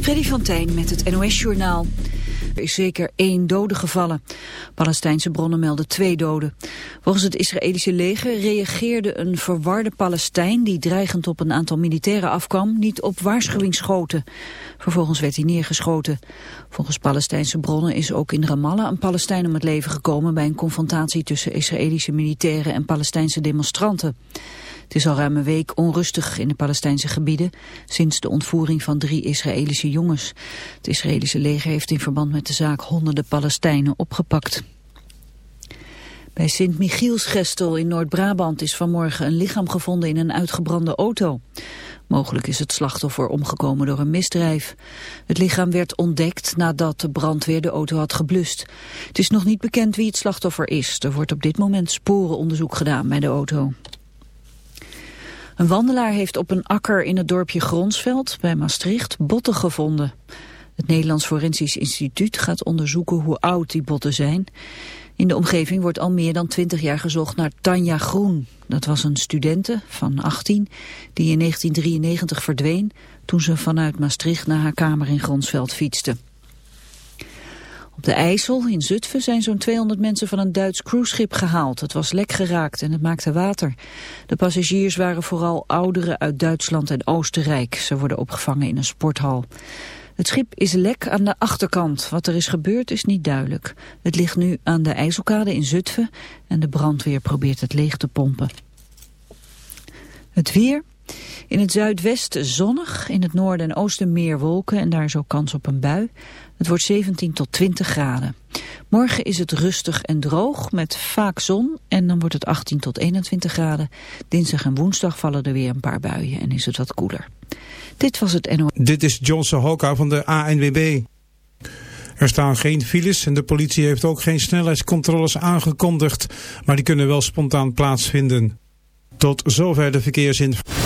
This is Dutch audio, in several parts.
Freddy van met het NOS-journaal. Er is zeker één dode gevallen. Palestijnse bronnen melden twee doden. Volgens het Israëlische leger reageerde een verwarde Palestijn... die dreigend op een aantal militairen afkwam, niet op waarschuwingsschoten. Vervolgens werd hij neergeschoten. Volgens Palestijnse bronnen is ook in Ramallah een Palestijn om het leven gekomen... bij een confrontatie tussen Israëlische militairen en Palestijnse demonstranten. Het is al ruim een week onrustig in de Palestijnse gebieden sinds de ontvoering van drie Israëlische jongens. Het Israëlische leger heeft in verband met de zaak honderden Palestijnen opgepakt. Bij Sint-Michielsgestel in Noord-Brabant is vanmorgen een lichaam gevonden in een uitgebrande auto. Mogelijk is het slachtoffer omgekomen door een misdrijf. Het lichaam werd ontdekt nadat de brandweer de auto had geblust. Het is nog niet bekend wie het slachtoffer is. Er wordt op dit moment sporenonderzoek gedaan bij de auto. Een wandelaar heeft op een akker in het dorpje Gronsveld bij Maastricht botten gevonden. Het Nederlands Forensisch Instituut gaat onderzoeken hoe oud die botten zijn. In de omgeving wordt al meer dan twintig jaar gezocht naar Tanja Groen. Dat was een studente van 18 die in 1993 verdween toen ze vanuit Maastricht naar haar kamer in Gronsveld fietste. Op de IJssel in Zutphen zijn zo'n 200 mensen van een Duits cruiseschip gehaald. Het was lek geraakt en het maakte water. De passagiers waren vooral ouderen uit Duitsland en Oostenrijk. Ze worden opgevangen in een sporthal. Het schip is lek aan de achterkant. Wat er is gebeurd is niet duidelijk. Het ligt nu aan de IJsselkade in Zutphen en de brandweer probeert het leeg te pompen. Het weer... In het zuidwesten zonnig, in het noorden en oosten meer wolken en daar ook kans op een bui. Het wordt 17 tot 20 graden. Morgen is het rustig en droog met vaak zon en dan wordt het 18 tot 21 graden. Dinsdag en woensdag vallen er weer een paar buien en is het wat koeler. Dit was het NO. Dit is Johnson Hoka van de ANWB. Er staan geen files en de politie heeft ook geen snelheidscontroles aangekondigd, maar die kunnen wel spontaan plaatsvinden. Tot zover de verkeersinformatie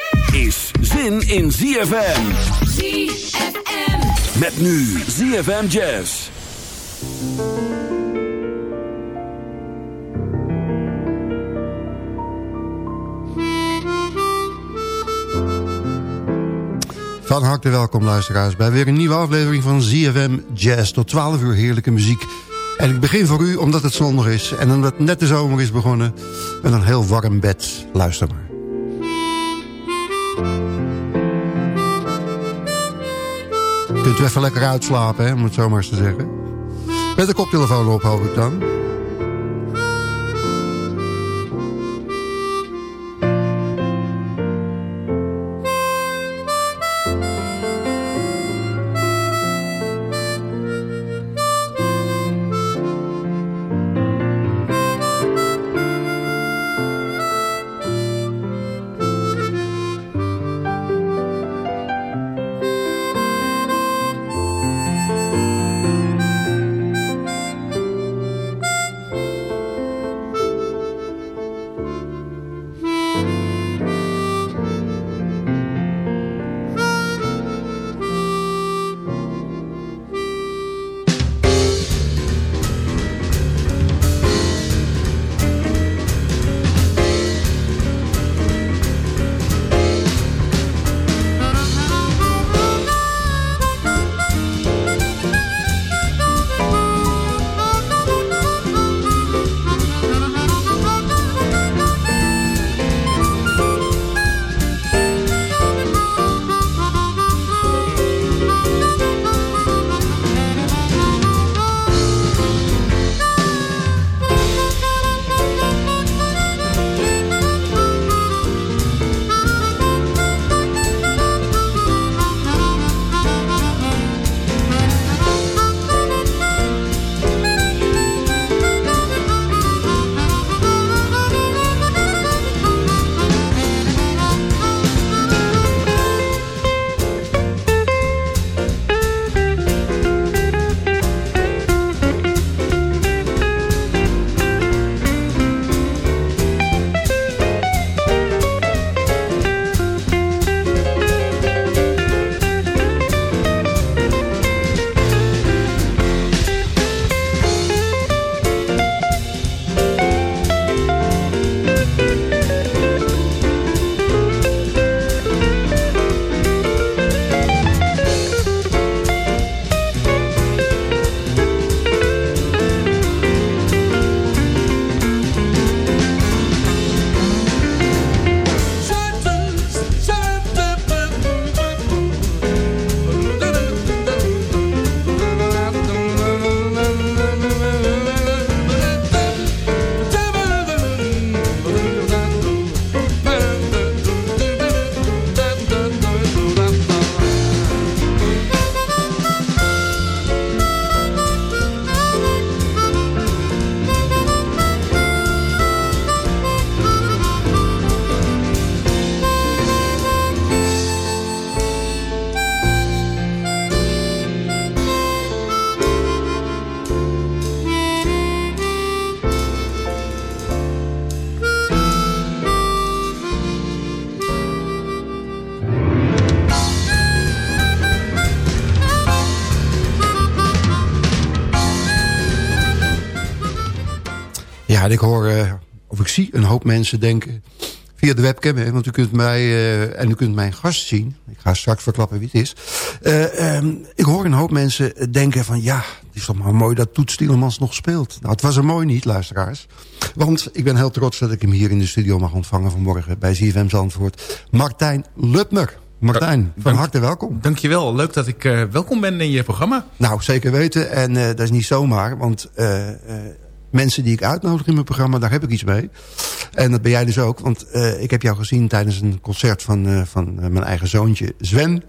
Is zin in ZFM. ZFM. Met nu ZFM Jazz. Van harte welkom luisteraars bij weer een nieuwe aflevering van ZFM Jazz. Tot 12 uur heerlijke muziek. En ik begin voor u omdat het zondag is en omdat net de zomer is begonnen... met een heel warm bed. Luister maar. Kunt u even lekker uitslapen, hè, om het zo maar eens te zeggen. Met de koptelefoon op, hoop ik dan. En ik hoor, uh, of ik zie een hoop mensen denken... via de webcam, hè, want u kunt mij... Uh, en u kunt mijn gast zien. Ik ga straks verklappen wie het is. Uh, um, ik hoor een hoop mensen denken van... ja, het is toch maar mooi dat Toets Tielemans nog speelt. Nou, het was er mooi niet, luisteraars. Want ik ben heel trots dat ik hem hier in de studio mag ontvangen vanmorgen... bij ZFM Zandvoort. Martijn Lutner. Martijn, van harte welkom. Dankjewel, leuk dat ik uh, welkom ben in je programma. Nou, zeker weten. En dat is niet zomaar, want mensen die ik uitnodig in mijn programma, daar heb ik iets mee. En dat ben jij dus ook, want ik heb jou gezien tijdens een concert van, van mijn eigen zoontje Sven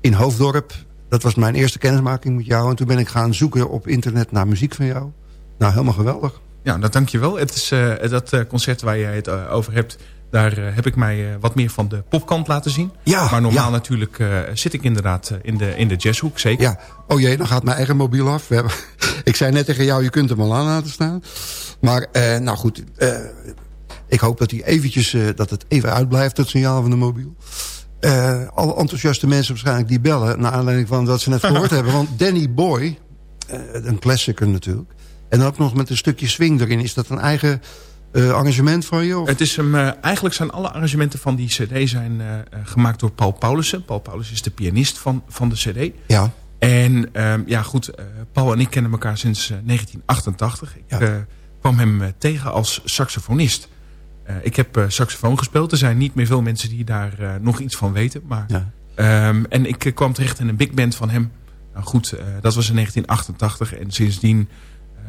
in Hoofddorp. Dat was mijn eerste kennismaking met jou. En toen ben ik gaan zoeken op internet naar muziek van jou. Nou, helemaal geweldig. Ja, dat dankjewel. Het is dat concert waar jij het over hebt daar uh, heb ik mij uh, wat meer van de popkant laten zien. Ja, maar normaal ja. natuurlijk uh, zit ik inderdaad in, de, in de jazzhoek, zeker. Ja, oh jee, dan gaat mijn eigen mobiel af. We hebben, ik zei net tegen jou, je kunt hem al aan laten staan. Maar nou goed, ik hoop dat, hij eventjes, dat het even uitblijft, het signaal van de mobiel. alle enthousiaste mensen waarschijnlijk die bellen... naar aanleiding van wat ze net gehoord hebben. Want Danny Boy, een klassieker natuurlijk... en dan ook nog met een stukje swing erin... is dat een eigen uh, arrangement van je? Of? Het is hem, uh, eigenlijk zijn alle arrangementen van die cd zijn, uh, gemaakt door Paul Paulussen. Paul Paulussen is de pianist van, van de cd. Ja. En um, ja goed, Paul en ik kennen elkaar sinds 1988. Ik ja. kwam hem tegen als saxofonist. ik heb saxofoon gespeeld. Er zijn niet meer veel mensen die daar nog iets van weten. Maar, ja. um, en ik kwam terecht in een big band van hem. Nou goed, dat was in 1988 en sindsdien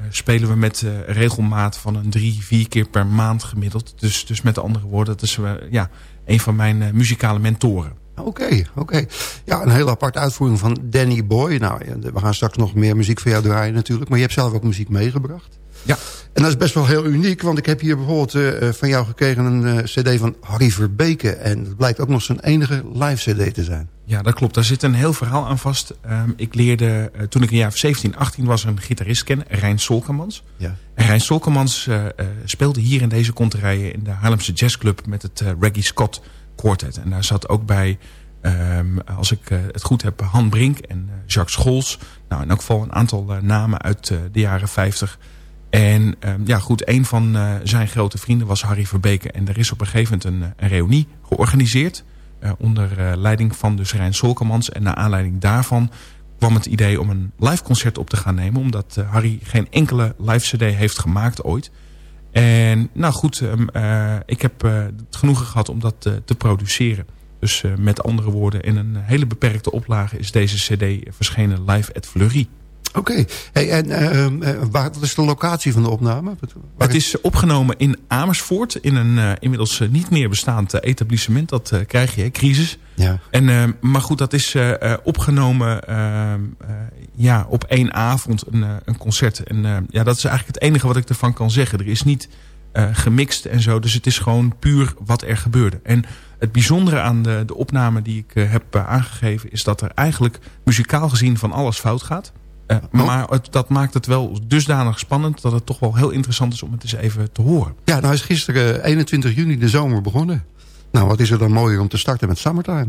spelen we met uh, regelmaat van een drie, vier keer per maand gemiddeld. Dus, dus met andere woorden, dat is uh, ja, een van mijn muzikale mentoren. Oké, oké. Ja, een hele aparte uitvoering van Danny Boy. Nou, we gaan straks nog meer muziek voor jou draaien natuurlijk. Maar je hebt zelf ook muziek meegebracht. Ja. En dat is best wel heel uniek, want ik heb hier bijvoorbeeld uh, van jou gekregen een uh, cd van Harry Verbeke. En dat blijkt ook nog zijn enige live cd te zijn. Ja, dat klopt. Daar zit een heel verhaal aan vast. Um, ik leerde, uh, toen ik een jaar of 17, 18 was, een gitarist kennen, Rijn Solkermans. Ja. En Rijn Solkermans speelde hier in deze konterijen in de Haarlemse Jazzclub met het Reggie Scott Quartet. En daar zat ook bij... Um, als ik het goed heb, Han Brink en Jacques Scholz. Nou, in elk geval een aantal namen uit de jaren 50... En um, ja, goed, een van uh, zijn grote vrienden was Harry Verbeke. En er is op een gegeven moment een, een reunie georganiseerd. Uh, onder leiding van dus Rijn Solkermans. En naar aanleiding daarvan kwam het idee om een live concert op te gaan nemen. Omdat Harry geen enkele live cd heeft gemaakt ooit. En nou goed, um, ik heb het genoegen gehad om dat te produceren. Dus met andere woorden, in een hele beperkte oplage is deze cd verschenen live at Fleury. Oké. Okay. Hey, en uh, waar, wat is de locatie van de opname? Waar het is opgenomen in Amersfoort. In een uh, inmiddels uh, niet meer bestaand etablissement. Dat krijg je, hè, crisis. Ja. En, maar goed, dat is opgenomen ehm, ja, op één avond een, een concert. En ja, dat is eigenlijk het enige wat ik ervan kan zeggen. Er is niet gemixt en zo. Dus het is gewoon puur wat er gebeurde. En het bijzondere aan de, de opname die ik heb aangegeven... is dat er eigenlijk muzikaal gezien van alles fout gaat... Uh, oh. Maar het, dat maakt het wel dusdanig spannend... dat het toch wel heel interessant is om het eens even te horen. Ja, nou is gisteren 21 juni de zomer begonnen. Nou, wat is er dan mooier om te starten met Summertime?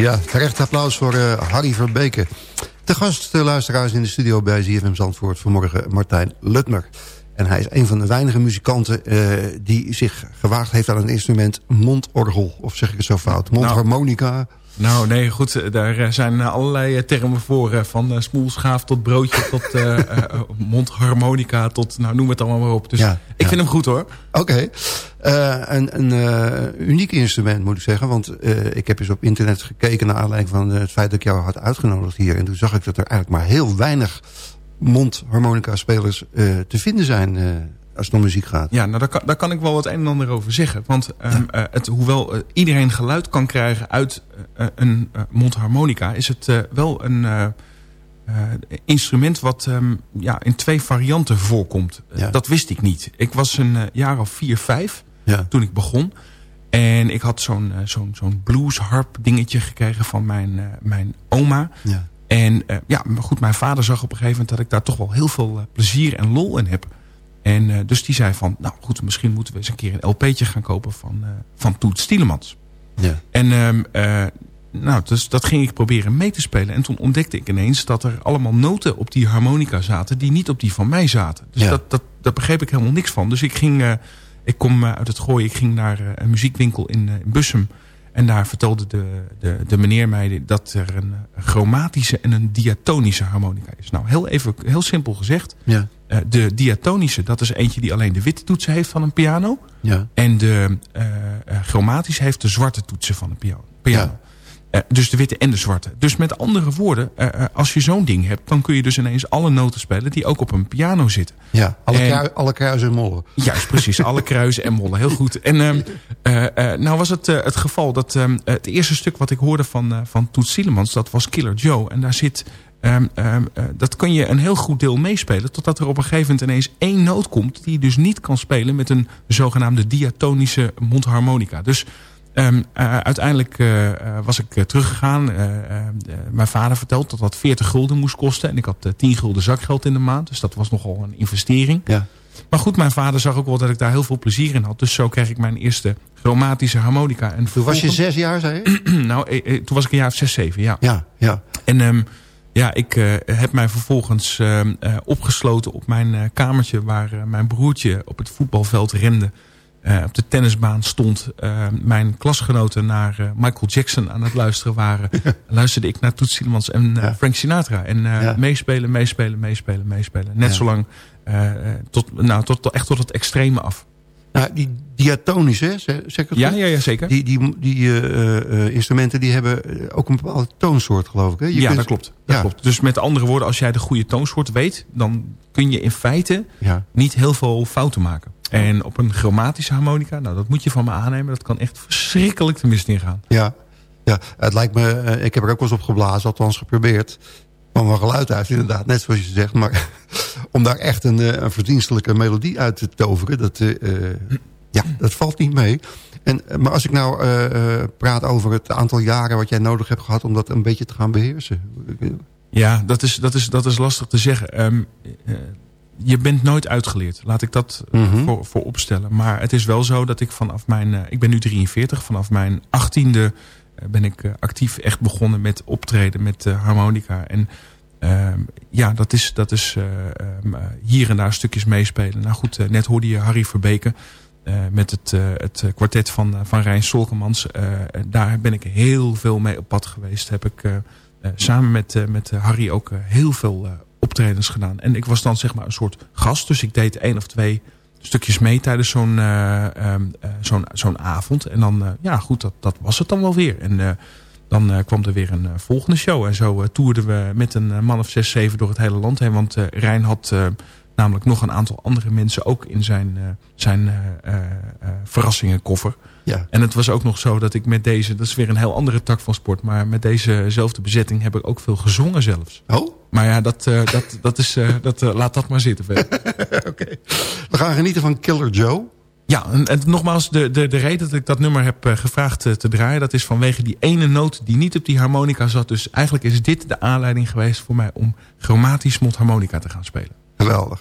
Ja, terecht applaus voor uh, Harry Verbeke. De gast, de luisteraars in de studio bij ZFM Zandvoort... vanmorgen Martijn Lutmer. En hij is een van de weinige muzikanten uh, die zich gewaagd heeft aan een instrument mondorgel. Of zeg ik het zo fout? Nou, Mondharmonica. Nou, nee, goed. Daar zijn allerlei termen voor. Van smoelschaaf tot broodje tot uh, mondharmonica tot, nou noem het allemaal maar op. Dus ja, ik vind hem goed hoor. Oké. Okay. een een uniek instrument moet ik zeggen. Want ik heb eens op internet gekeken naar aanleiding van het feit dat ik jou had uitgenodigd hier. En toen zag ik dat er eigenlijk maar heel weinig mondharmonica-spelers te vinden zijn als het om muziek gaat. Ja, nou daar kan, daar kan ik wel wat een en ander over zeggen. Want um, uh, het, hoewel uh, iedereen geluid kan krijgen uit uh, een mondharmonica... is het wel een instrument wat um, ja, in twee varianten voorkomt. Ja. Dat wist ik niet. Ik was een jaar of vier, vijf ja. toen ik begon. En ik had zo'n zo'n zo'n bluesharp dingetje gekregen van mijn, mijn oma. Ja. En ja, maar goed, mijn vader zag op een gegeven moment dat ik daar toch wel heel veel plezier en lol in heb. En uh, dus die zei van, nou goed, misschien moeten we eens een keer een LP'tje gaan kopen van, uh, van Toet Stielemans. Ja. En um, uh, nou, dus dat ging ik proberen mee te spelen. En toen ontdekte ik ineens dat er allemaal noten op die harmonica zaten... die niet op die van mij zaten. Dus ja. dat, dat, daar begreep ik helemaal niks van. Dus ik ging, ik kom uit het gooien, ik ging naar een muziekwinkel in, in Bussum... En daar vertelde de, de, de meneer mij dat er een chromatische en een diatonische harmonica is. Nou, heel, even, heel simpel gezegd. Ja. Uh, de diatonische, dat is eentje die alleen de witte toetsen heeft van een piano. Ja. En de uh, chromatische heeft de zwarte toetsen van een piano. piano. Ja. Dus de witte en de zwarte. Dus met andere woorden, als je zo'n ding hebt... dan kun je dus ineens alle noten spelen die ook op een piano zitten. Ja, alle, en, krui, alle kruisen en mollen. Juist, precies. alle kruisen en mollen. Heel goed. En um, nou was het het geval dat um, het eerste stuk wat ik hoorde van, van Toet Sielemans... dat was Killer Joe. En daar zit... Um, um, uh, dat kun je een heel goed deel meespelen... totdat er op een gegeven moment ineens één noot komt... die je dus niet kan spelen met een zogenaamde diatonische mondharmonica. Dus Um, uh, uiteindelijk uh, was ik teruggegaan. mijn vader vertelde dat dat 40 gulden moest kosten. En ik had 10 gulden zakgeld in de maand. Dus dat was nogal een investering. Ja. Maar goed, mijn vader zag ook wel dat ik daar heel veel plezier in had. Dus zo kreeg ik mijn eerste chromatische harmonica. En toen was je zes jaar, zei je? nou, toen was ik een jaar of zes, zeven, ja. Ja, ja. En ja, ik heb mij vervolgens ehm, opgesloten op mijn kamertje... waar mijn broertje op het voetbalveld rende... Op de tennisbaan stond mijn klasgenoten naar Michael Jackson aan het luisteren waren. luisterde ik naar Toets Tielemans en ja. Frank Sinatra. En ja. meespelen, meespelen, meespelen, meespelen. Net zolang, tot, nou, tot, echt tot het extreme af. Nou, die diatonisch, hè? Zeg ik het ja, ja, ja, zeker. Die, die, die instrumenten die hebben ook een bepaalde toonsoort, geloof ik. Hè? Je ja, kunt... dat klopt. Dat klopt. Dus met andere woorden, als jij de goede toonsoort weet... dan kun je in feite niet heel veel fouten maken. En op een chromatische harmonica, nou dat moet je van me aannemen. Dat kan echt verschrikkelijk te mist ingaan. Ja, ja het lijkt me, uh, ik heb er ook wel eens op geblazen, althans geprobeerd. Van wel geluid uit, inderdaad, net zoals je zegt. Maar om daar echt een, uh, een verdienstelijke melodie uit te toveren, dat, uh, ja, dat valt niet mee. En, maar als ik nou praat over het aantal jaren wat jij nodig hebt gehad om dat een beetje te gaan beheersen. Ja, dat is, dat is, dat is lastig te zeggen. Um, je bent nooit uitgeleerd. Laat ik dat mm -hmm. voor, voor opstellen. Maar het is wel zo dat ik vanaf mijn... Ik ben nu 43. Vanaf mijn achttiende ben ik uh, actief echt begonnen met optreden met harmonica. En ehm, ja, dat is, dat is ehm, hier en daar stukjes meespelen. Nou goed, net hoorde je Harry Verbeke... met het, het kwartet van, van Rijn Solkemans. daar ben ik heel veel mee op pad geweest. Heb ik samen met, met Harry ook heel veel optredens gedaan. En ik was dan zeg maar een soort gast. Dus ik deed één of twee stukjes mee tijdens zo'n uh, uh, zo'n zo'n avond. En dan, uh, ja goed, dat, dat was het dan wel weer. En dan kwam er weer een volgende show. En zo toerden we met een man of zes, zeven door het hele land heen. Want Rijn had namelijk nog een aantal andere mensen ook in zijn, zijn verrassingenkoffer. Ja. En het was ook nog zo dat ik met deze, dat is weer een heel andere tak van sport, maar met dezezelfde bezetting heb ik ook veel gezongen zelfs. Oh? Maar ja, dat, dat, dat is, dat, laat dat maar zitten. Oké. Okay. We gaan genieten van Killer Joe. Ja, en, en, nogmaals, de, de, de reden dat ik dat nummer heb gevraagd te draaien... dat is vanwege die ene noot die niet op die harmonica zat. Dus eigenlijk is dit de aanleiding geweest voor mij... om chromatisch mondharmonica te gaan spelen. Geweldig.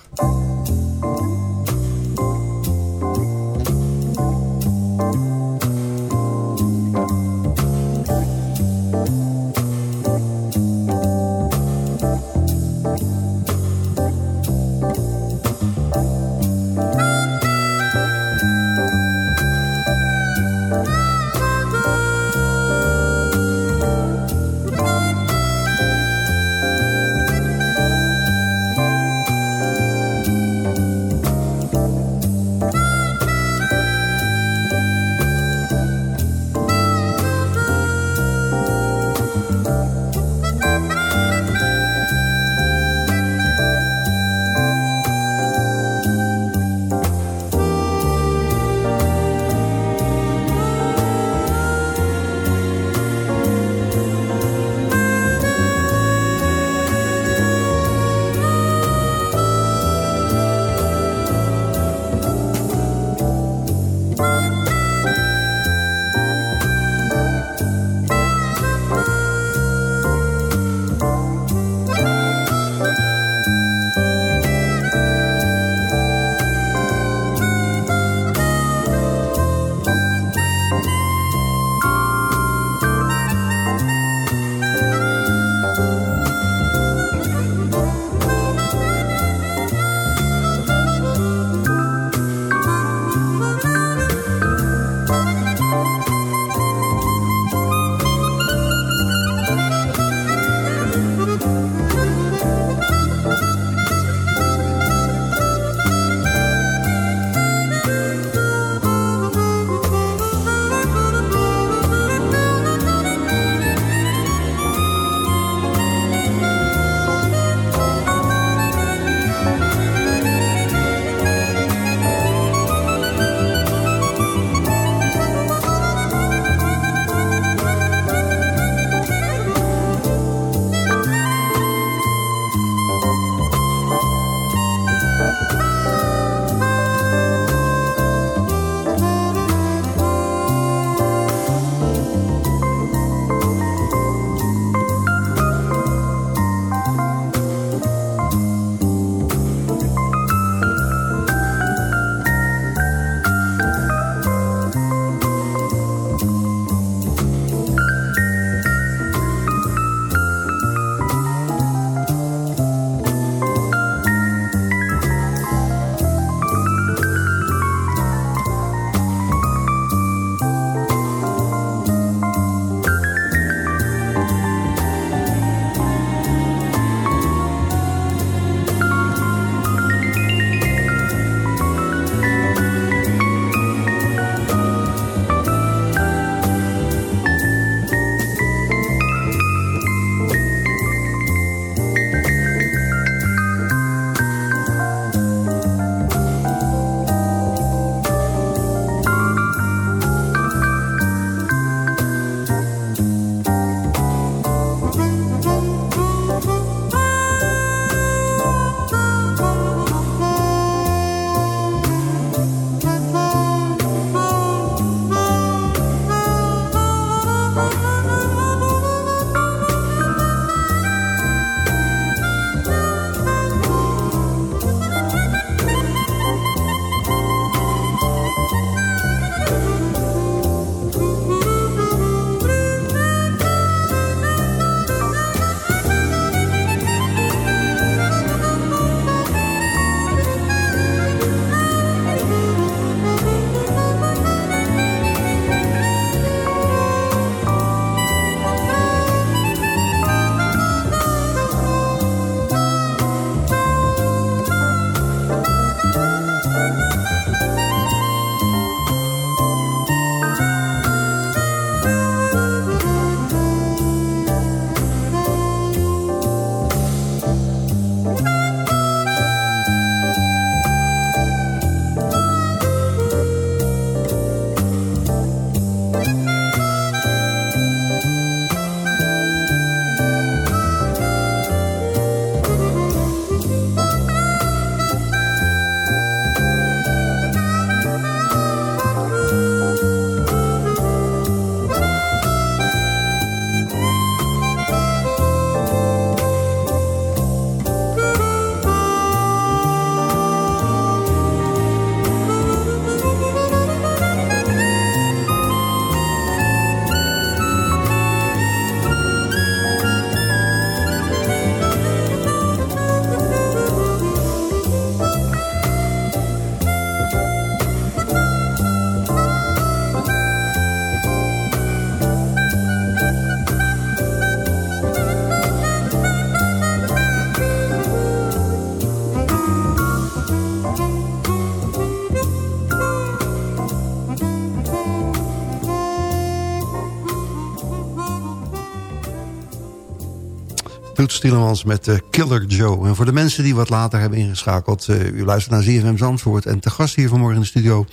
Stielemans met uh, Killer Joe. En voor de mensen die wat later hebben ingeschakeld... Uh, u luistert naar ZFM Zandvoort. En te gast hier vanmorgen in de studio...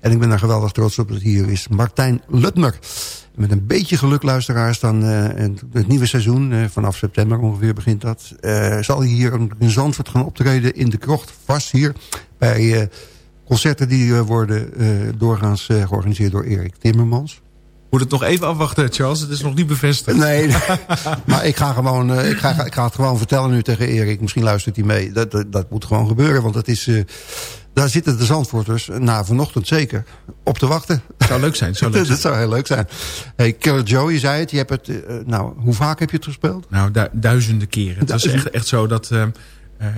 en ik ben daar geweldig trots op dat hier is Martijn Lutmer. Met een beetje geluk, luisteraars, dan uh, het nieuwe seizoen... vanaf september ongeveer begint dat... zal hij hier in Zandvoort gaan optreden in de krocht. Vast hier bij concerten die worden doorgaans georganiseerd door Erik Timmermans moet het nog even afwachten, Charles. Het is nog niet bevestigd. Nee, maar ik ga, gewoon, uh, ik, ga, ik ga het gewoon vertellen nu tegen Erik. Misschien luistert hij mee. Dat, dat, dat moet gewoon gebeuren, want dat is... Uh, daar zitten de Zandvoorters, na vanochtend zeker, op te wachten. Zou leuk zijn. Zou leuk zijn. dat zou heel leuk zijn. Hey, Killer Joe, je zei het. Je hebt het uh, nou, hoe vaak heb je het gespeeld? Nou, du duizenden keren. Het is echt, echt zo dat... Uh,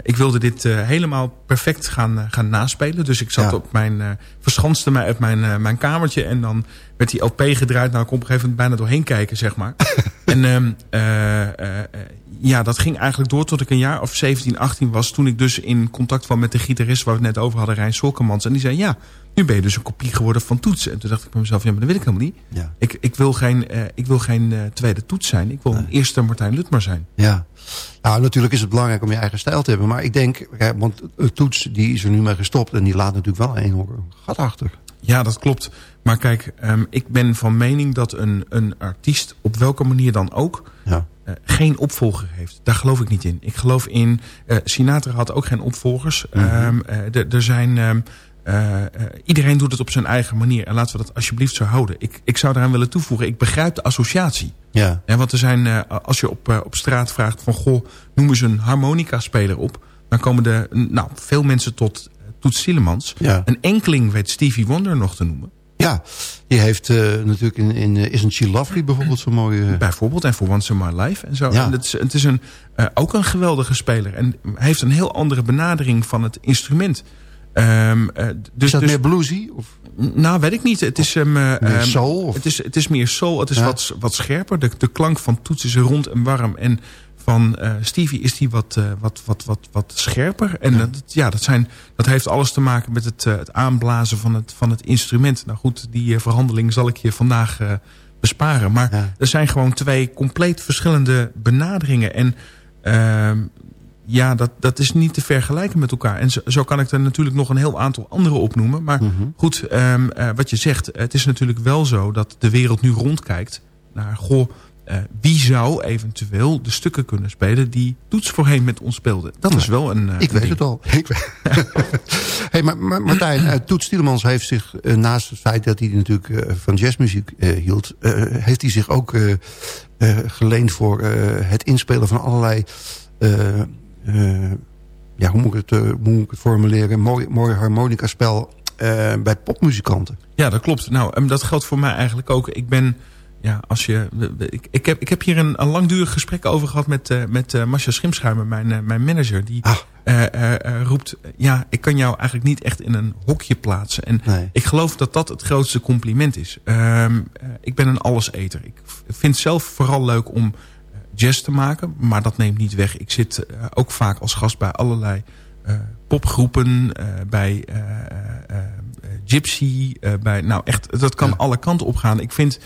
ik wilde dit uh, helemaal perfect gaan, uh, gaan naspelen. Dus ik zat ja. op mijn... verschanste mij uit mijn, mijn kamertje. En dan werd die LP gedraaid. Nou, ik kon op een gegeven moment bijna doorheen kijken, zeg maar. en um, ja, dat ging eigenlijk door tot ik een jaar of 17, 18 was. Toen ik dus in contact kwam met de gitarist waar we het net over hadden, Rijn Solkemans. En die zei, ja, nu ben je dus een kopie geworden van toetsen. En toen dacht ik bij mezelf, ja, maar dat wil ik helemaal niet. Ja. Ik, ik wil geen, uh, ik wil geen tweede toets zijn. Ik wil nee. een eerste Martijn Lutmer zijn. Ja, nou natuurlijk is het belangrijk om je eigen stijl te hebben. Maar ik denk, want de toets die is er nu mee gestopt. En die laat natuurlijk wel een gat achter. Ja, dat klopt. Maar kijk, um, ik ben van mening dat een, een artiest op welke manier dan ook... Ja. Uh, geen opvolger heeft. Daar geloof ik niet in. Ik geloof in... Uh, Sinatra had ook geen opvolgers. Mm -hmm. um, uh, er zijn... Um, iedereen doet het op zijn eigen manier. En laten we dat alsjeblieft zo houden. Ik, ik zou daaraan willen toevoegen. Ik begrijp de associatie. Ja. En want er zijn... als je op, op straat vraagt van... Goh, noem eens een harmonica-speler op. Dan komen er nou, veel mensen tot Toets Sielemans. Ja. Een enkeling weet Stevie Wonder nog te noemen. Ja, die heeft natuurlijk in, in Isn't She Lovely bijvoorbeeld zo'n mooie... Bijvoorbeeld, en For Once in My Life en zo. Ja. En het is, het is een, ook een geweldige speler. En heeft een heel andere benadering van het instrument. Um, dus, is dat dus, meer bluesy? Of? Nou, weet ik niet. Het is, um, meer soul? Of? Het, is, het is meer soul. Het is ja. wat, wat scherper. De, de klank van toets is rond en warm. En van uh, Stevie is die wat, uh, wat, wat, wat, wat scherper. En ja. Dat, ja, dat, zijn, dat heeft alles te maken met het, uh, het aanblazen van het, van het instrument. Nou goed, die verhandeling zal ik je vandaag besparen. Maar ja. er zijn gewoon twee compleet verschillende benaderingen. En ehm, ja, dat, dat is niet te vergelijken met elkaar. En zo, zo, kan ik er natuurlijk nog een heel aantal andere opnoemen. Maar mm -hmm. goed, um, wat je zegt, het is natuurlijk wel zo dat de wereld nu rondkijkt naar... goh uh, wie zou eventueel de stukken kunnen spelen die Toets voorheen met ons speelde? Dat ja, is wel een... Uh, ik een weet het al. Ik hey, maar, maar Martijn, Toets Tielemans heeft zich, naast het feit dat hij natuurlijk van jazzmuziek hield... heeft hij zich ook geleend voor het inspelen van allerlei... ja, hoe moet ik het, hoe moet ik het formuleren? Mooi, mooi harmonica-spel bij popmuzikanten. Ja, dat klopt. Nou, dat geldt voor mij eigenlijk ook. Ik ben ja, als je, ik, ik, heb, ik heb hier een, een langdurig gesprek over gehad met, uh, met uh, Masha Schimschuimer, mijn, uh, mijn manager. Die ah. roept, ja, ik kan jou eigenlijk niet echt in een hokje plaatsen. En nee. ik geloof dat dat het grootste compliment is. Um, ik ben een alleseter. Ik vind zelf vooral leuk om jazz te maken, maar dat neemt niet weg. Ik zit ook vaak als gast bij allerlei popgroepen, bij Gypsy, bij, nou echt, dat kan ja. alle kanten op gaan. Ik vind...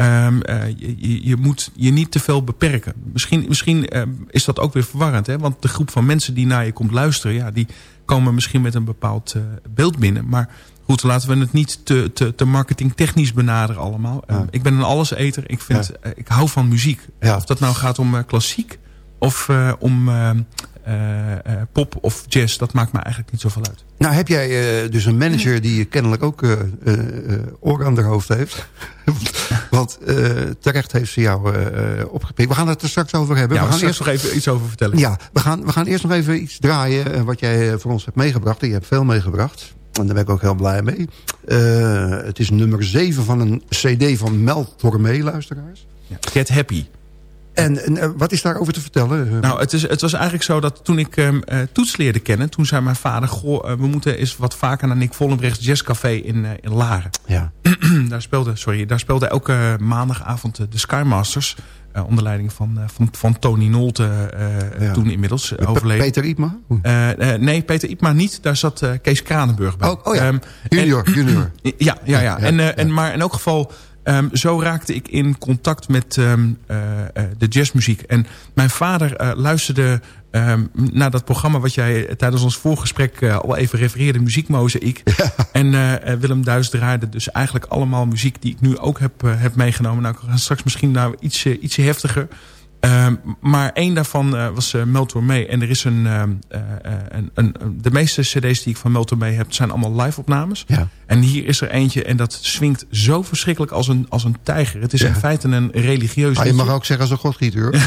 Um, uh, je, je, moet je niet te veel beperken. Misschien, misschien uh, is dat ook weer verwarrend. Hè? Want de groep van mensen die naar je komt luisteren... Ja, die komen misschien met een bepaald uh, beeld binnen. Maar goed, laten we het niet te, te, te marketingtechnisch benaderen allemaal. Ja. Um, ik ben een alleseter. Ik, vind, ja. ik hou van muziek. Ja. Of dat nou gaat om klassiek of om uh, uh, pop of jazz, dat maakt me eigenlijk niet zoveel uit. Nou heb jij dus een manager die kennelijk ook oren aan de hoofd heeft. Want terecht heeft ze jou opgepikt. We gaan het er straks over hebben. We gaan eerst nog even iets over vertellen. Ja, we gaan, we gaan eerst nog even iets draaien wat jij voor ons hebt meegebracht. Je hebt veel meegebracht. En daar ben ik ook heel blij mee. het is nummer 7 van een cd van Mel Tormé, luisteraars. Ja, Get Happy. En, en uh, wat is daarover te vertellen? Nou, het, is, het was eigenlijk zo dat toen ik uh, Toets leerde kennen... toen zei mijn vader... Goh, uh, we moeten eens wat vaker naar Nick Vollenbrechts Jazzcafé in, in Laren. Ja. daar, speelde, sorry, daar speelde elke maandagavond de Skymasters... onder leiding van, van, van Tony Nolte ja. toen inmiddels overleden. Peter Iepma? nee, Peter Iepma niet. Daar zat Kees Kranenburg bij. Oh, oh ja, um, junior. En, junior. ja, ja, ja. ja, en, en, maar in elk geval... ehm, zo raakte ik in contact met ehm, eh, eh, de jazzmuziek. En mijn vader eh, luisterde ehm, naar dat programma... wat jij tijdens ons voorgesprek al even refereerde, Muziekmozaïek. En eh, eh, Willem Duis draaide dus eigenlijk allemaal muziek... die ik nu ook heb, heb meegenomen. Nou, ik ga straks misschien naar ietsje, ietsje heftiger... Ehm, maar één daarvan eh, was uh, Mel Tormé. En er is een, ehm, eh, een, een, een- De meeste cd's die ik van Mel Tormé heb... zijn allemaal live opnames. Ja. En hier is er eentje en dat swingt zo verschrikkelijk als een, als een tijger. Het is in feite een religieus Maar je mag ook zeggen als een godgieter.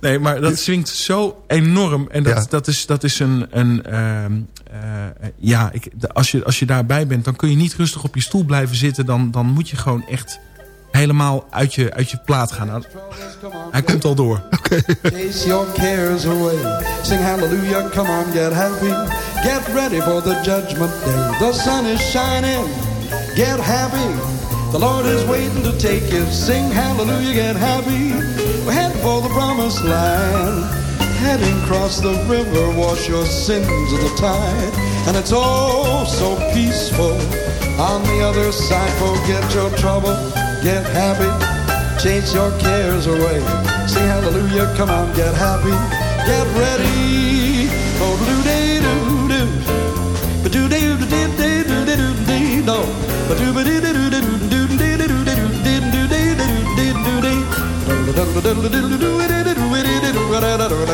Nee, maar dat swingt zo enorm. En dat, Ja. dat, is, dat is een... een ehm, eh, ja, ik, als, je, als je daarbij bent, dan kun je niet rustig op je stoel blijven zitten. Dan, dan moet je gewoon echt helemaal uit je, uit je plaat gaan. Nou, hij komt al door. Chase your cares away. Sing hallelujah, come on, get happy. Get ready for the judgment day. The sun is shining, get happy. The Lord is waiting to take you. Sing hallelujah, get happy. We're heading for the promised land. Heading across the river, wash your sins in the tide. And it's all so peaceful. On the other side, forget your trouble, get happy. Chase your cares away. Sing hallelujah, come on, get happy. Get ready. Oh, do dee doo doo. Ba doo dee doo dee dee doo dee doo dee do. Ba doo ba doo doo doo doo doo doo doo doo doo doo dee doo dee. Do do do do do do do do dee doo doo dee doo doo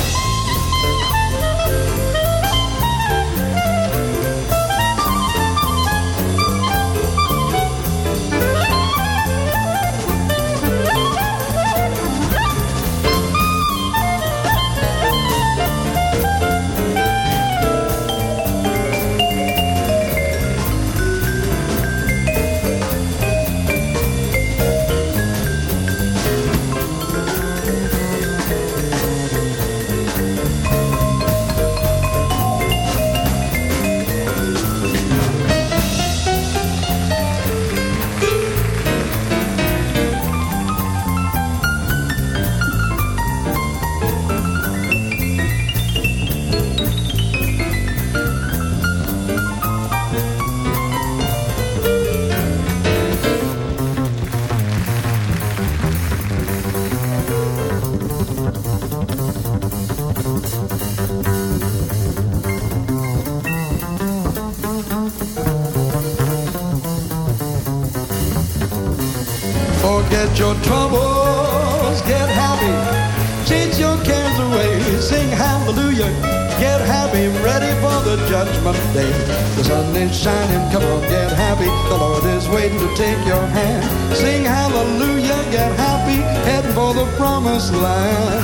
is shining, come on, get happy. The Lord is waiting to take your hand. Sing hallelujah, get happy, heading for the promised land.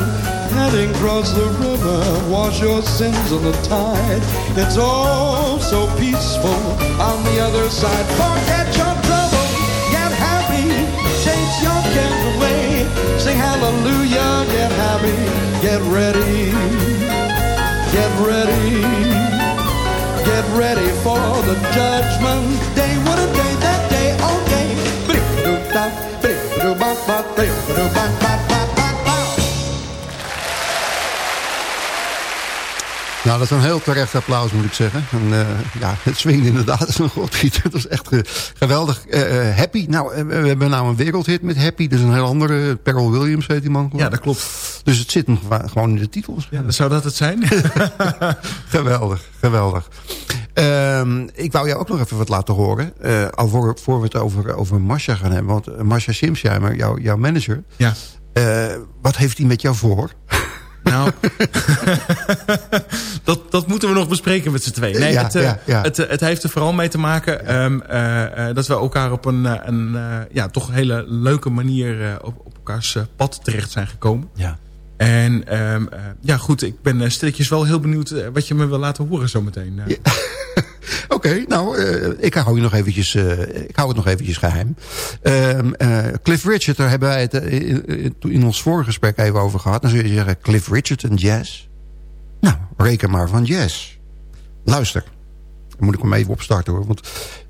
Heading across the river, wash your sins in the tide. It's all so peaceful on the other side. Forget your trouble, get happy, change your cares away. Sing hallelujah, get happy, get ready, get ready, get ready for the judgment day. What a day, that day, oh day. Ba-dee-ba-doo-da, ba-dee-ba-doo-ba-ba, ba-dee-ba-doo-ba-ba-ba-ba. Nou, dat is een heel terecht applaus, moet ik zeggen. En, eh, ja, het swingt inderdaad als een godgieter. Dat is echt eh, geweldig. Eh, happy, nou, we hebben nou een wereldhit met Happy. Dat is een heel andere. Perel Williams heet die man. Ja, dat klopt. Dus het zit hem gewoon in de titels. Ja, zou dat het zijn? geweldig, geweldig. Ehm, ik wou jou ook nog even wat laten horen. al voor, voor we het over, over Masha gaan hebben. Want Masha Simsheimer, jouw jouw manager... ja. wat heeft hij met jou voor? Nou, dat, dat moeten we nog bespreken met z'n tweeën. Nee, Ja, het, eh, ja, ja. Het, eh, het heeft er vooral mee te maken ehm, eh, dat we elkaar op een, een ja, toch hele leuke manier op, op elkaars pad terecht zijn gekomen. Ja. En ehm, eh, ja, goed, ik ben stilletjes wel heel benieuwd wat je me wil laten horen zometeen. Oké, nou, uh, ik hou, nog eventjes, uh, ik hou het nog eventjes geheim. Uh, Cliff Richard, daar hebben wij het in, in, ons vorige gesprek even over gehad. Dan zul je zeggen, Cliff Richard en jazz? Nou, reken maar van jazz. Luister. Dan moet ik hem even opstarten hoor. Want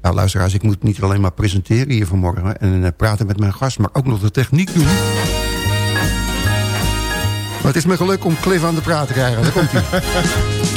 nou, luisteraars, ik moet niet alleen maar presenteren hier vanmorgen... en praten met mijn gast, maar ook nog de techniek doen. Maar het is me geluk om Cliff aan de praat te krijgen. Daar komt hij.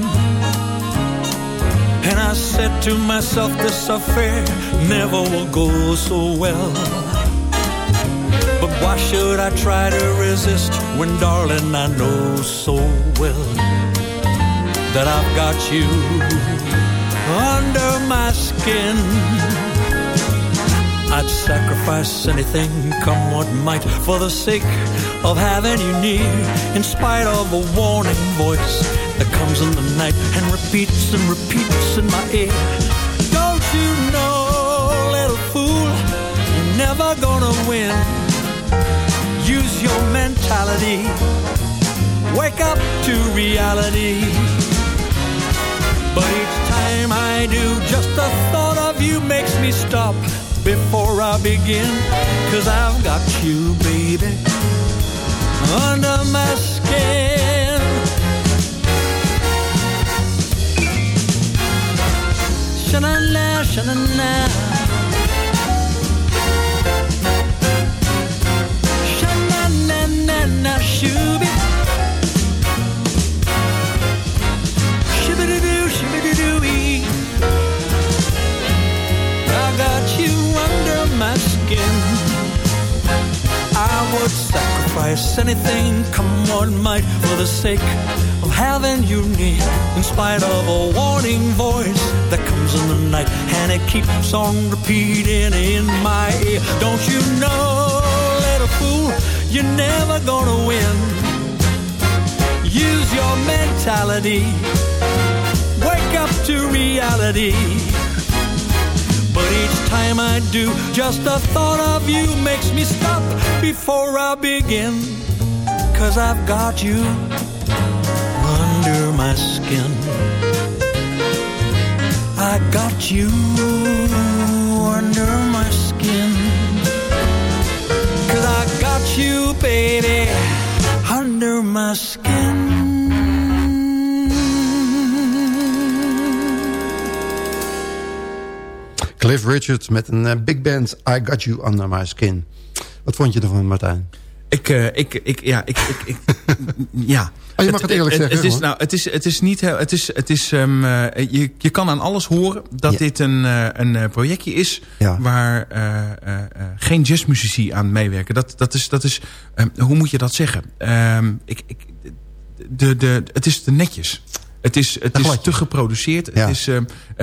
and I said to myself, this affair never will go so well. But why should I try to resist when, darling, I know so well that I've got you under my skin. I'd sacrifice anything, come what might, for the sake of having you near, in spite of a warning voice that comes in the night and repeats and repeats in my ear. Don't you know, little fool, you're never gonna win. Use your mentality, wake up to reality. But each time I do, just the thought of you makes me stop before I begin. Cause I've got you, baby, under my skin. Sha-na-na, sha-na-na. Sha-na-na-na-na, shooby Shibby-doo, shibby-doo-wee I got you under my skin. I would sacrifice anything, come what might For the sake of having you near. In spite of a warning voice that night. And it keeps on repeating in my ear. Don't you know, little fool, you're never gonna win. Use your mentality. Wake up to reality. But each time I do, just the thought of you makes me stop before I begin. Cause I've got you I got you under my skin. Cause I got you, baby, under my skin. Cliff Richard met een uh, big band, I Got You Under My Skin. Wat vond je ervan, Martijn? Ik, uh, ik, ik, ja, ik, ik, ik ja. Oh, je mag het, het eerlijk zeggen. Het is, nou, het is, het is niet het is, het is, um, uh, je, je kan aan alles horen dat ja. dit een, uh, een projectje is ja. waar geen jazzmuzici aan meewerken. Dat, dat is, dat is um, hoe moet je dat zeggen? Um, ik, ik, de, de, het is te netjes. Het is, het is te geproduceerd. Ja. Het is, uh,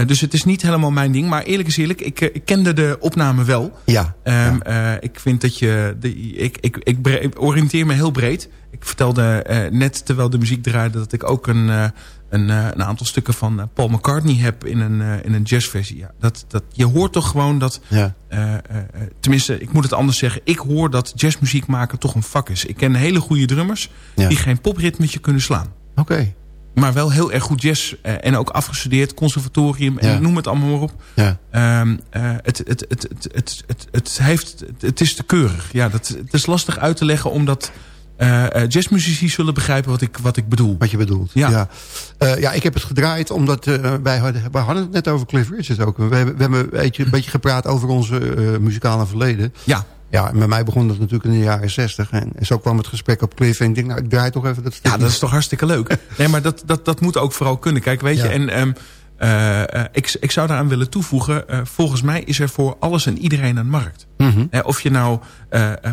dus het is niet helemaal mijn ding. Maar eerlijk is eerlijk, ik, ik kende de opname wel. Ja. Um, ja. Uh, ik vind dat je... De, ik, ik, ik, ik, oriënteer me heel breed. Ik vertelde uh, net terwijl de muziek draaide... dat ik ook een, een, een aantal stukken van Paul McCartney heb... in een, in een jazzversie. Ja, dat, dat, je hoort toch gewoon dat... Ja. tenminste, ik moet het anders zeggen. Ik hoor dat jazzmuziek maken toch een vak is. Ik ken hele goede drummers... Die geen popritmetje kunnen slaan. Oké. Okay maar wel heel erg goed jazz. Uh, en ook afgestudeerd, conservatorium. En ja. noem het allemaal maar op. Ja. Um, uh, het, het, het, het, het, het, het, heeft, het is te keurig. Ja, dat, het is lastig uit te leggen omdat... Uh, jazzmuzici zullen begrijpen wat ik, wat ik bedoel. Wat je bedoelt, ja. Ja, uh, ja ik heb het gedraaid omdat uh, wij, hadden, wij hadden het net over Cliff Richard ook. We, we hebben een beetje, een beetje gepraat over onze muzikale verleden. Ja. Ja, en bij mij begon dat natuurlijk in de jaren zestig. En zo kwam het gesprek op Cliff. En ik denk, nou, ik draai toch even dat stuk. Ja, dat is toch hartstikke leuk. Nee, maar dat, dat, dat moet ook vooral kunnen. Kijk, weet je, en... Um, uh, ik, ik zou daaraan willen toevoegen... Uh, volgens mij is er voor alles en iedereen een markt. Mm -hmm. of je nou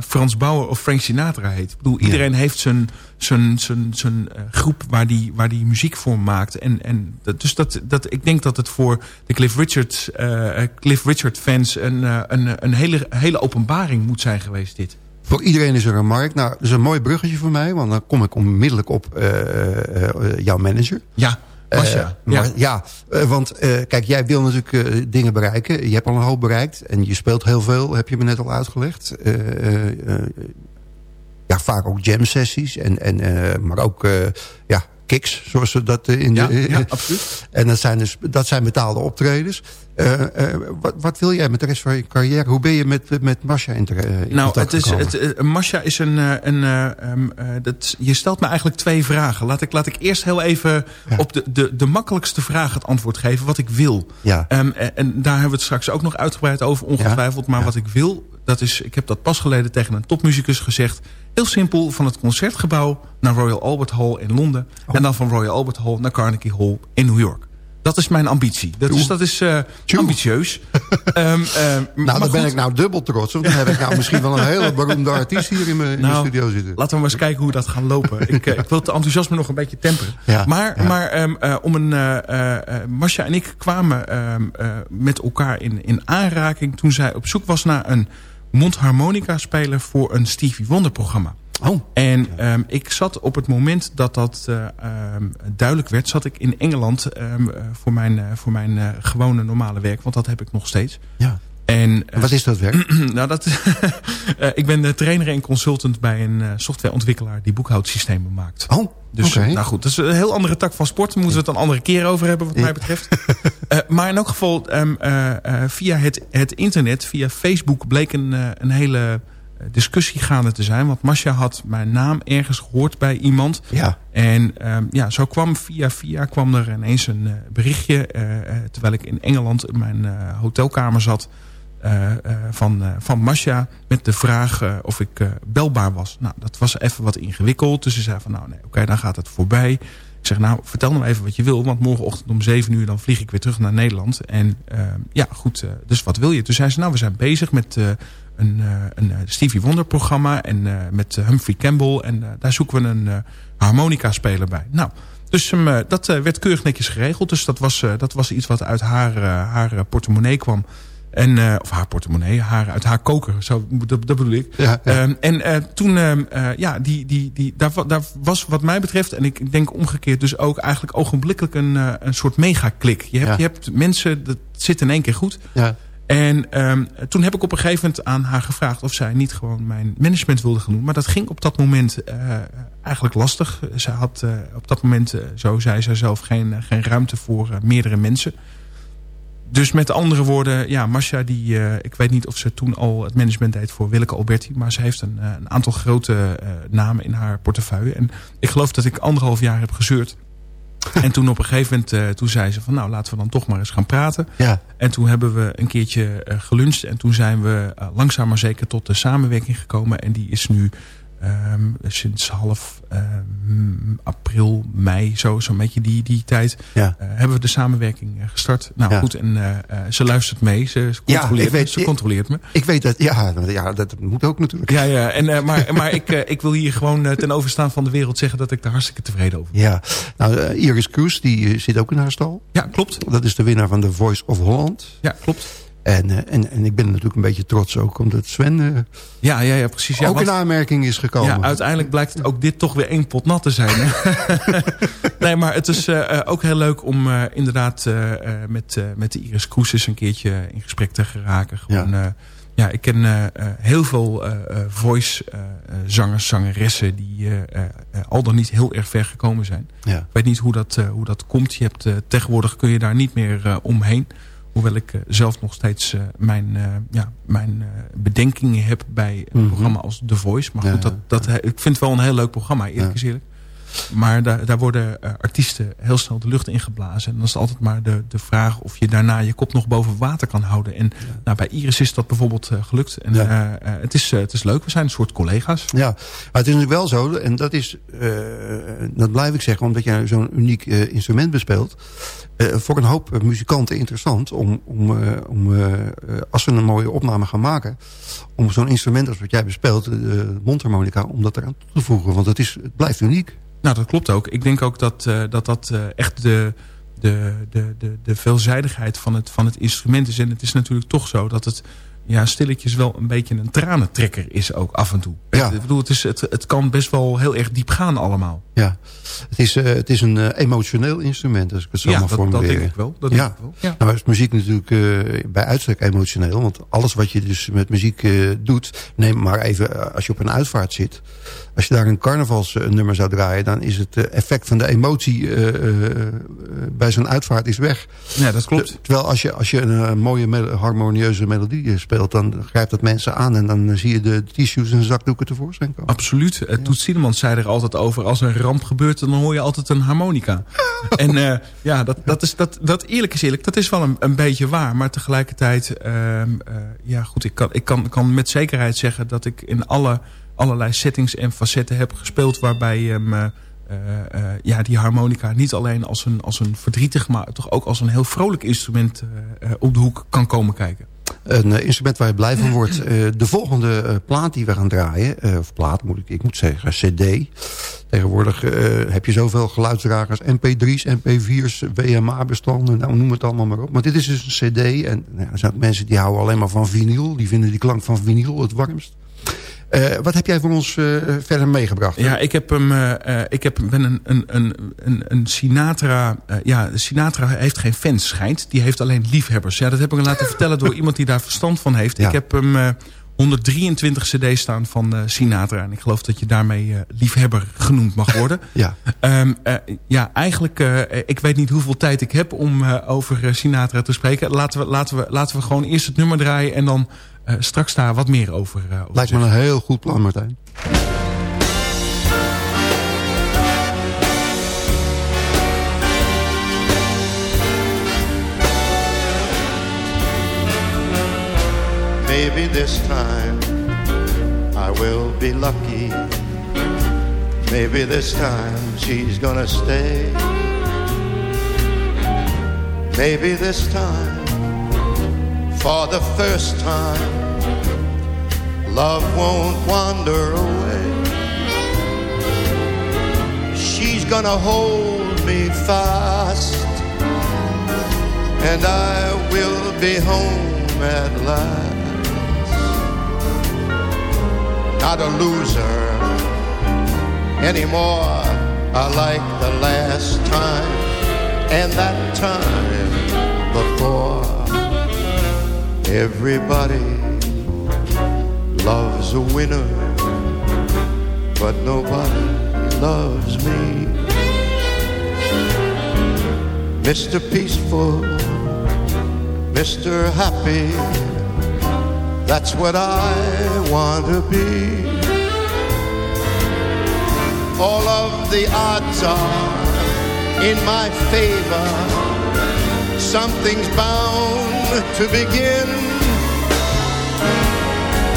Frans Bauer of Frank Sinatra heet. Ik bedoel, iedereen ja. heeft zijn, zijn, zijn, zijn groep waar die, waar die muziek voor maakt. En, en dat, dus dat, dat, ik denk dat het voor de Cliff Richard, Cliff Richard fans... een, een, een hele, hele openbaring moet zijn geweest, dit. Voor iedereen is er een markt. Nou, dat is een mooi bruggetje voor mij. Want dan kom ik onmiddellijk op jouw manager. Ja. Masha, uh, maar, ja. ja uh, want uh, kijk, jij wil natuurlijk dingen bereiken. Je hebt al een hoop bereikt. En je speelt heel veel, heb je me net al uitgelegd. ja, vaak ook jam sessies. En, en, maar ook ja, kicks, zoals ze dat in ja, de... ja, absoluut. En dat zijn, dus, dat zijn betaalde optredens. Uh, uh, wat, wat, wil jij met de rest van je carrière? Hoe ben je met, met Masha in, in Nou, het is, het, uh, Masha is een... een um, dat, je stelt me eigenlijk twee vragen. Laat ik, laat ik eerst heel even ja. op de, de, de makkelijkste vraag het antwoord geven. Wat ik wil. Ja. Um, en daar hebben we het straks ook nog uitgebreid over, ongetwijfeld. Maar wat ik wil, dat is... Ik heb dat pas geleden tegen een topmuzikus gezegd. Heel simpel, van het Concertgebouw naar Royal Albert Hall in Londen. Oh. En dan van Royal Albert Hall naar Carnegie Hall in New York. Dat is mijn ambitie. Dat is, dat is uh, ambitieus. um, uh, nou, dan ben ik nou dubbel trots. Want dan heb ik nou misschien wel een hele beroemde artiest hier in mijn, nou, studio zitten. Laten we maar eens kijken hoe dat gaat lopen. ik, uh, ik wil het enthousiasme nog een beetje temperen. Ja, maar ja. maar um, om een... Masha en ik kwamen met elkaar in, in aanraking... toen zij op zoek was naar een mondharmonica speler... voor een Stevie Wonder programma. Oh. En um, ik zat op het moment dat dat uh, um, duidelijk werd... zat ik in Engeland um, voor mijn, uh, voor mijn gewone normale werk. Want dat heb ik nog steeds. Ja. En, Wat is dat werk? nou, dat, ik ben trainer en consultant bij een softwareontwikkelaar... die boekhoudsystemen maakt. Oh, dus, okay. nou goed, dat is een heel andere tak van sport. Daar moeten we het een andere keer over hebben, wat mij betreft. maar in elk geval, via het, het internet, via Facebook... bleek een, een hele discussie gaande te zijn. Want Masha had mijn naam ergens gehoord bij iemand. Ja. En um, ja, zo kwam via via kwam er ineens een berichtje... Terwijl ik in Engeland in mijn hotelkamer zat... van, van Masha met de vraag of ik belbaar was. Nou, dat was even wat ingewikkeld. Dus ze zei van, nou nee, oké, dan gaat het voorbij. Ik zeg, nou, vertel nou even wat je wil. Want morgenochtend om 7 uur dan vlieg ik weer terug naar Nederland. En ja, goed, dus wat wil je? Toen zei ze, nou, we zijn bezig met een, een Stevie Wonder programma. En met Humphrey Campbell. En daar zoeken we een uh, harmonica speler bij. Nou, dus um, dat werd keurig netjes geregeld. Dus dat was, dat was iets wat uit haar, haar portemonnee kwam. En, uh, of haar portemonnee, haar, uit haar koker, zo, dat, dat bedoel ik. Ja, ja. Um, en uh, toen, uh, ja, die, die, die, daar, daar was wat mij betreft, en ik denk omgekeerd dus ook eigenlijk ogenblikkelijk een, een soort megaklik. Je hebt, Ja. je hebt mensen, dat zit in één keer goed. Ja. En um, toen heb ik op een gegeven moment aan haar gevraagd... of zij niet gewoon mijn management wilde gaan doen. Maar dat ging op dat moment eigenlijk lastig. Ze had op dat moment, zo zei zij zelf, geen, geen ruimte voor meerdere mensen. Dus met andere woorden, ja, Masha, die, ik weet niet of ze toen al het management deed voor Willeke Alberti. Maar ze heeft een, een aantal grote namen in haar portefeuille. En ik geloof dat ik anderhalf jaar heb gezeurd. En toen op een gegeven moment, uh, toen zei ze van nou laten we dan toch maar eens gaan praten. Ja. En toen hebben we een keertje geluncht. En toen zijn we langzaam maar zeker tot de samenwerking gekomen. En die is nu um, sinds half um, april, mei, zo, zo'n beetje die, die tijd. Ja. hebben we de samenwerking gestart. Nou Ja. goed, en ze luistert mee. Ze Ja, controleert, weet- me, ze controleert me. Ik weet dat, ja, ja, dat moet ook natuurlijk. Ja, ja. En, uh, maar maar ik, ik wil hier gewoon ten overstaan van de wereld zeggen dat ik daar hartstikke tevreden over ben. Ja, nou, Iris Kroes, die zit ook in haar stal. Ja, klopt. Dat is de winnaar van The Voice of Holland. Ja, klopt. En, uh, en, en ik ben natuurlijk een beetje trots ook, omdat Sven uh, Ja, ja, ja precies. Ja, ook want- in aanmerking is gekomen. Ja, uiteindelijk blijkt het ook dit toch weer één pot nat te zijn. Nee, maar het is eh, ook heel leuk om eh, inderdaad eh, eh, met, eh, met de Iris Kroes eens een keertje in gesprek te geraken. Gewoon, ja. ja, ik ken eh, eh, heel veel eh, eh, voice eh, eh, zangers, zangeressen die eh, eh, eh, al dan niet heel erg ver gekomen zijn. Ja. Ik weet niet hoe dat, eh, hoe dat komt. Je hebt, eh, tegenwoordig kun je daar niet meer eh, omheen. Hoewel ik eh, zelf nog steeds eh, mijn, eh, ja, mijn bedenkingen heb bij een Mhm. programma als The Voice. Maar goed, dat, dat, ik vind het wel een heel leuk programma, eerlijk is eerlijk. Maar daar, daar worden uh, artiesten heel snel de lucht ingeblazen. En dan is het altijd maar de, de vraag of je daarna je kop nog boven water kan houden. En nou, bij Iris is dat bijvoorbeeld uh, gelukt. En ja. uh, het, is, het is leuk, we zijn een soort collega's. Ja, maar het is natuurlijk wel zo, en dat is, dat blijf ik zeggen, omdat jij zo'n uniek instrument bespeelt. voor een hoop muzikanten interessant om, om, om als we een mooie opname gaan maken, om zo'n instrument als wat jij bespeelt, de mondharmonica, om dat eraan toe te voegen. Want het, is, het blijft uniek. Nou, dat klopt ook. Ik denk ook dat uh, dat, dat uh, echt de, de, de, de, de veelzijdigheid van het, van het instrument is. En het is natuurlijk toch zo dat het ja, stilletjes wel een beetje een tranentrekker is ook af en toe. Ja. Ik bedoel, het, is, het, het kan best wel heel erg diep gaan allemaal. Ja, het is, uh, het is een uh, emotioneel instrument, als ik het zo ja, mag dat, formuleren. dat denk ik wel. Dat ja. denk ik wel. Ja. Nou is muziek natuurlijk uh, bij uitstek emotioneel. Want alles wat je dus met muziek doet... neem maar even als je op een uitvaart zit... als je daar een carnavalsnummer zou draaien... dan is het effect van de emotie bij zo'n uitvaart is weg. Ja, dat klopt. Terwijl als je, als je een mooie harmonieuze melodie speelt... dan grijpt dat mensen aan en dan zie je de tissues en zakdoeken tevoorschijn komen. Absoluut. Toet Siedemans zei er altijd over... als er een ramp gebeurt, dan hoor je altijd een harmonica. en uh, ja, dat, dat, is, dat, dat eerlijk is eerlijk, dat is wel een, een beetje waar. Maar tegelijkertijd, uh, uh, ja goed, ik, kan, ik kan, kan met zekerheid zeggen... dat ik in alle, allerlei settings en facetten heb gespeeld... waarbij um, uh, uh, ja, die harmonica niet alleen als een, als een verdrietig... maar toch ook als een heel vrolijk instrument uh, op de hoek kan komen kijken. Een uh, instrument waar je blij van wordt. Uh, de volgende uh, plaat die we gaan draaien, of plaat moet ik, ik moet zeggen, cd. Tegenwoordig heb je zoveel geluidsdragers, mp3's, mp4's, WMA-bestanden, nou noem het allemaal maar op. Maar dit is dus een cd en nou, er zijn mensen die houden alleen maar van vinyl. Die vinden die klank van vinyl het warmst. Uh, wat heb jij voor ons uh, verder meegebracht? Ja, ik heb hem. Uh, ik heb, ben een, een, een, een Sinatra. ja, Sinatra heeft geen fans, schijnt. Die heeft alleen liefhebbers. Ja, dat heb ik me laten vertellen door iemand die daar verstand van heeft. Ja. Ik heb hem 123 cd's staan van Sinatra. En ik geloof dat je daarmee liefhebber genoemd mag worden. ja. Um, ja, eigenlijk. ik weet niet hoeveel tijd ik heb om over Sinatra te spreken. Laten we, laten, we, laten we gewoon eerst het nummer draaien en dan. Uh, straks daar wat meer over, uh, over Lijkt me een heel goed plan, Martijn. Maybe this time I will be lucky. Maybe this time she's gonna stay. Maybe this time for the first time. Love won't wander away. She's gonna hold me fast, and I will be home at last. Not a loser anymore, I like the last time, and that time before. Everybody loves a winner, but nobody loves me. Mr. Peaceful, Mr. Happy, that's what I want to be. All of the odds are in my favor. Something's bound to begin.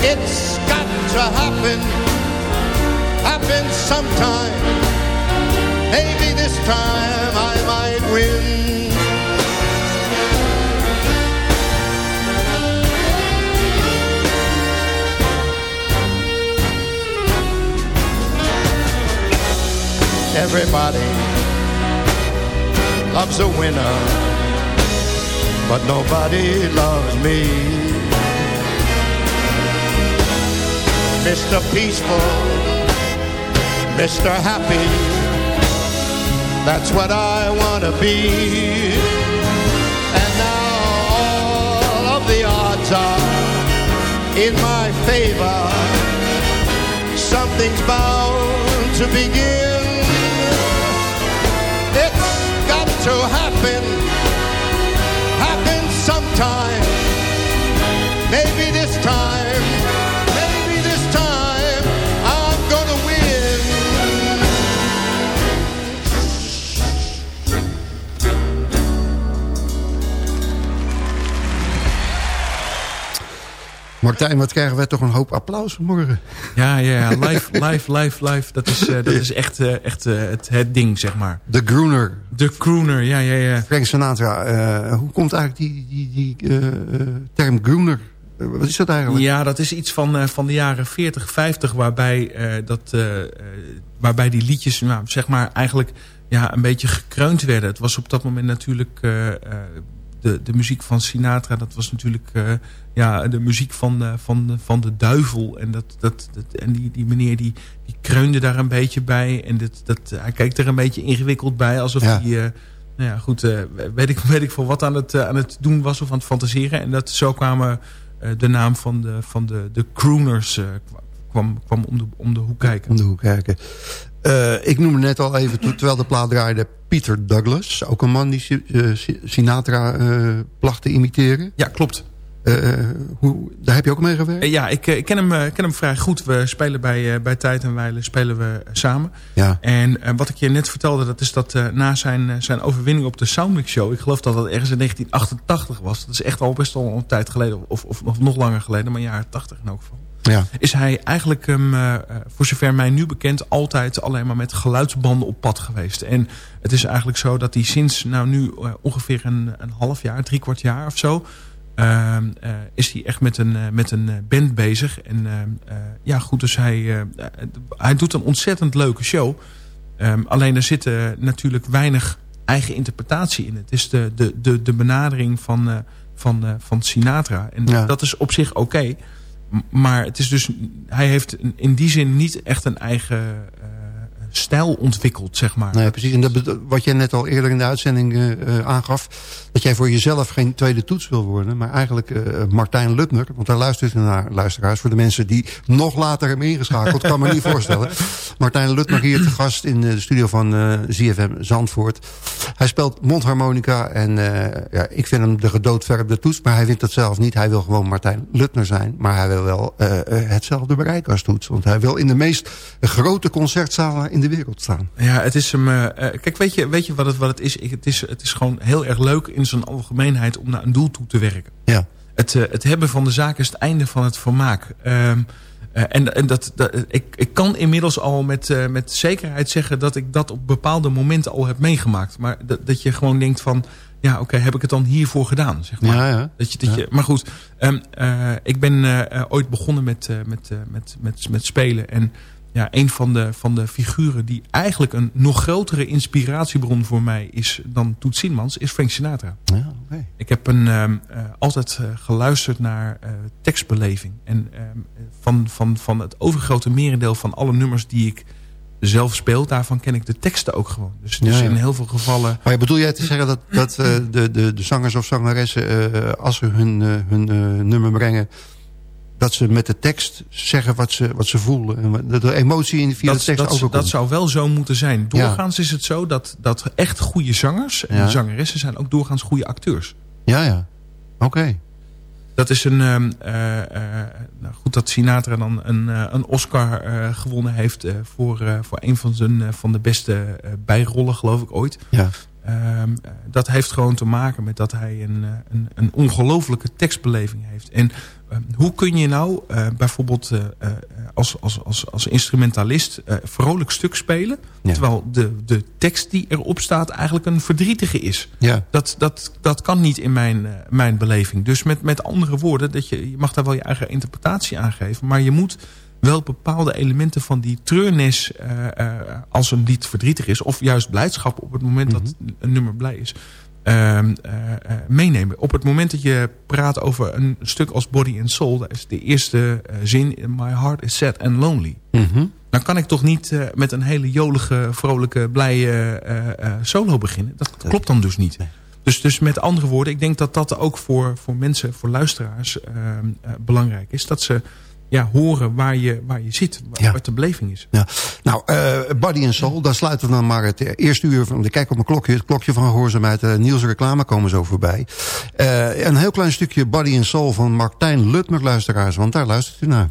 It's got to happen, happen sometime. Maybe this time I might win. Everybody loves a winner, but nobody loves me. Mr. Peaceful, Mr. Happy, that's what I want to be. And now all of the odds are in my favor. Something's bound to begin. It's got to happen, time, maybe this time Martijn, wat krijgen wij toch een hoop applaus vanmorgen. Ja, ja, ja. live, live, live, live. Dat is, uh, dat is echt, uh, echt uh, het, het ding, zeg maar. De crooner. De crooner, ja, ja, ja. Frank Sinatra, hoe komt eigenlijk die, die, die term crooner? Wat is dat eigenlijk? Ja, dat is iets van, van de jaren 40, 50... waarbij, dat, waarbij die liedjes, nou, zeg maar, eigenlijk ja, een beetje gekreund werden. Het was op dat moment natuurlijk de, de muziek van Sinatra, dat was natuurlijk uh, ja, de muziek van, uh, van, van de duivel. En, dat, dat, dat, en die, die meneer die, die kreunde daar een beetje bij. En dat, dat, hij keek er een beetje ingewikkeld bij. Alsof hij, uh, nou ja, goed, weet, ik, weet ik voor wat aan het, aan het doen was of aan het fantaseren. En dat, zo kwamen de naam van de, van de, de crooners kwam, kwam om, de, om de hoek kijken. Om de hoek kijken. Uh, ik noemde net al even, terwijl de plaat draaide... Peter Douglas, ook een man die uh, Sinatra uh, placht te imiteren. Ja, klopt. Hoe, daar heb je ook mee gewerkt? ja, ik, ik ken, hem, ken hem vrij goed. We spelen bij, bij Tijd en Weilen spelen we samen. Ja. En wat ik je net vertelde, dat is dat na zijn, zijn overwinning op de Soundmix Show... ik geloof dat dat ergens in 1988 was. Dat is echt al best al een tijd geleden, of, of, of nog langer geleden... maar jaren 80 in elk geval ja. is hij eigenlijk, um, uh, voor zover mij nu bekend... altijd alleen maar met geluidsbanden op pad geweest. En het is eigenlijk zo dat hij sinds nou, nu uh, ongeveer een, een half jaar, drie kwart jaar of zo... Uh, is hij echt met een, met een band bezig. En ja, goed, dus hij, hij doet een ontzettend leuke show. Um, alleen er zit natuurlijk weinig eigen interpretatie in. Het is de, de, de, de benadering van, van, van Sinatra. En ja. dat is op zich oké. Okay. Maar het is dus, hij heeft in die zin niet echt een eigen stijl ontwikkeld, zeg maar. Nee, precies. En dat, wat jij net al eerder in de uitzending uh, aangaf... dat jij voor jezelf geen tweede toets wil worden... maar eigenlijk uh, Martijn Lutner... want daar luistert u naar luisteraars... voor de mensen die nog later hebben ingeschakeld... kan me niet voorstellen. Martijn Lutner hier te gast in de studio van ZFM Zandvoort. Hij speelt mondharmonica en ja, ik vind hem de gedoodverfde toets... maar hij vindt dat zelf niet. Hij wil gewoon Martijn Lutner zijn... maar hij wil wel hetzelfde bereik als toets. Want hij wil in de meest grote concertzalen in de wereld staan. Ja, het is hem. Uh, kijk, weet je, weet je wat, het, wat het is? Het is? Het is gewoon heel erg leuk in zijn algemeenheid om naar een doel toe te werken. Ja. Het, uh, het hebben van de zaak is het einde van het vermaak. Uh, en en dat, dat, ik, ik kan inmiddels al met, met zekerheid zeggen dat ik dat op bepaalde momenten al heb meegemaakt. Maar dat, dat je gewoon denkt van, ja oké, okay, heb ik het dan hiervoor gedaan? Zeg maar. Ja, ja. Dat je, dat ja. je, maar goed, um, ik ben ooit begonnen met, met, met, met, met spelen en ja, een van de, van de figuren die eigenlijk een nog grotere inspiratiebron voor mij is dan Toet Siemans, is Frank Sinatra. Ja, okay. Ik heb een, uh, altijd uh, geluisterd naar uh, tekstbeleving. En van, van, van het overgrote merendeel van alle nummers die ik zelf speel, daarvan ken ik de teksten ook gewoon. Dus, dus ja, ja. in heel veel gevallen... Maar bedoel jij te zeggen dat, dat de, de, de zangers of zangeressen, als ze hun, hun nummer brengen dat ze met de tekst zeggen wat ze, wat ze voelen. En de, de emotie in via dat, de tekst dat, ook Dat zou wel zo moeten zijn. Doorgaans ja. is het zo dat, dat echt goede zangers en ja. zangeressen zijn ook doorgaans goede acteurs. Ja, ja. Oké. Okay. Dat is een... Uh, uh, nou goed dat Sinatra dan een, uh, een Oscar gewonnen heeft... voor, voor een van, zijn, van de beste bijrollen, geloof ik, ooit. Ja. Um, dat heeft gewoon te maken met dat hij een, een, een ongelofelijke tekstbeleving heeft. En hoe kun je nou uh, bijvoorbeeld uh, als, als, als, als instrumentalist vrolijk stuk spelen... Ja. terwijl de, de tekst die erop staat eigenlijk een verdrietige is. Ja. Dat, dat, dat kan niet in mijn, mijn beleving. Dus met, met andere woorden, dat je, je mag daar wel je eigen interpretatie aan geven... maar je moet wel bepaalde elementen van die treurnis uh, uh, als een lied verdrietig is... of juist blijdschap op het moment mm -hmm. dat een nummer blij is... Uh, meenemen. Op het moment dat je praat over een stuk als Body and Soul... dat is de eerste zin... My heart is sad and lonely. Mm -hmm. Dan kan ik toch niet met een hele jolige, vrolijke, blije solo beginnen. Dat klopt dan dus niet. Dus, dus met andere woorden, ik denk dat dat ook voor, voor mensen, voor luisteraars belangrijk is. Dat ze ja, horen waar je, waar je zit, waar, ja. wat de beleving is. Ja. Nou, uh, Body and Soul, daar sluiten we dan maar het eerste uur van... Ik kijk op mijn klokje, het klokje van gehoorzaamheid. Uh, Niels reclame komen zo voorbij. Uh, een heel klein stukje Body and Soul van Martijn Lutmer, luisteraars. Want daar luistert u naar.